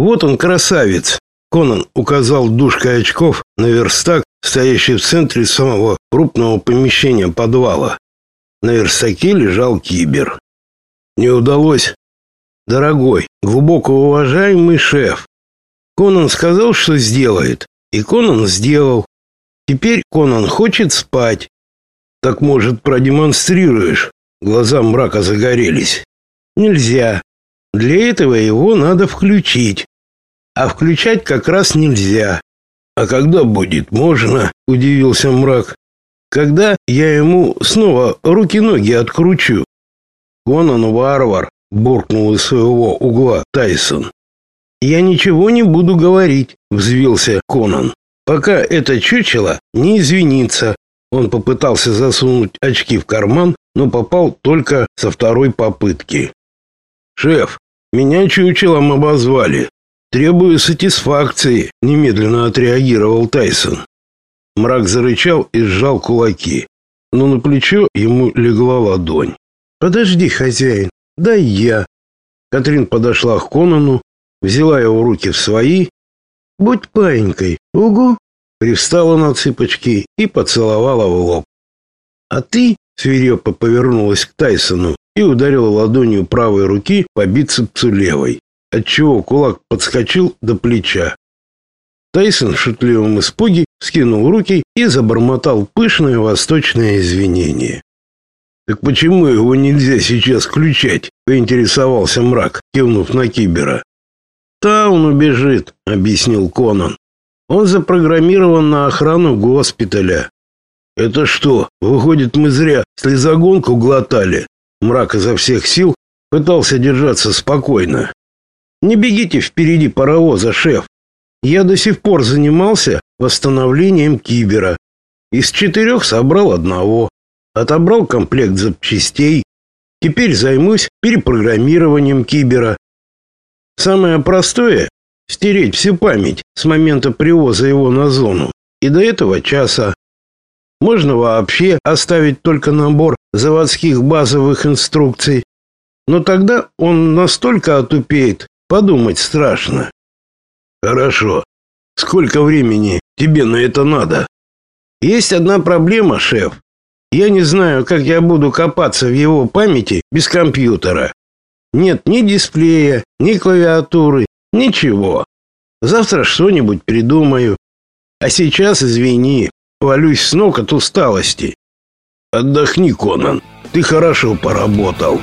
Вот он, красавец. Конан указал дужкой очков на верстак, стоящий в центре самого крупного помещения подвала. На верстаке лежал кибер. Не удалось. Дорогой, глубоко уважаемый шеф. Конан сказал, что сделает, и Конан сделал. Теперь Конан хочет спать. Так, может, продемонстрируешь? Глаза мрака загорелись. Нельзя. Для этого его надо включить. А включать как раз нельзя. А когда будет можно? удивился мрак. Когда я ему снова руки-ноги откручу. Конан варвар, буркнул из своего угла Тайсон. Я ничего не буду говорить, взвился Конан. Пока это чучело не извинится. Он попытался засунуть очки в карман, но попал только со второй попытки. Шеф, меня чучелом обозвали. Требую сатисфакции, немедленно отреагировал Тайсон. Мрак зарычал и сжал кулаки, но на плечо ему легла ладонь. Подожди, хозяин, дай я. Катрин подошла к Конану, взяла его руки в свои. Будь паинькой, угу. Привстала на цыпочки и поцеловала в лоб. А ты свирепо повернулась к Тайсону и ударила ладонью правой руки по бицепсу левой отчего кулак подскочил до плеча. Тайсон в шутливом испуге скинул руки и забормотал пышное восточное извинение. «Так почему его нельзя сейчас включать?» — поинтересовался мрак, кивнув на кибера. «Та он убежит», — объяснил Конан. «Он запрограммирован на охрану госпиталя». «Это что, выходит, мы зря слезогонку глотали?» Мрак изо всех сил пытался держаться спокойно. Не бегите впереди паровоза, шеф. Я до сих пор занимался восстановлением кибера. Из четырех собрал одного. Отобрал комплект запчастей. Теперь займусь перепрограммированием кибера. Самое простое — стереть всю память с момента привоза его на зону и до этого часа. Можно вообще оставить только набор заводских базовых инструкций. Но тогда он настолько отупеет, Подумать страшно. Хорошо. Сколько времени тебе на это надо? Есть одна проблема, шеф. Я не знаю, как я буду копаться в его памяти без компьютера. Нет ни дисплея, ни клавиатуры, ничего. Завтра что-нибудь придумаю. А сейчас, извини, валюсь с ног от усталости. Отдохни, Конан. Ты хорошо поработал.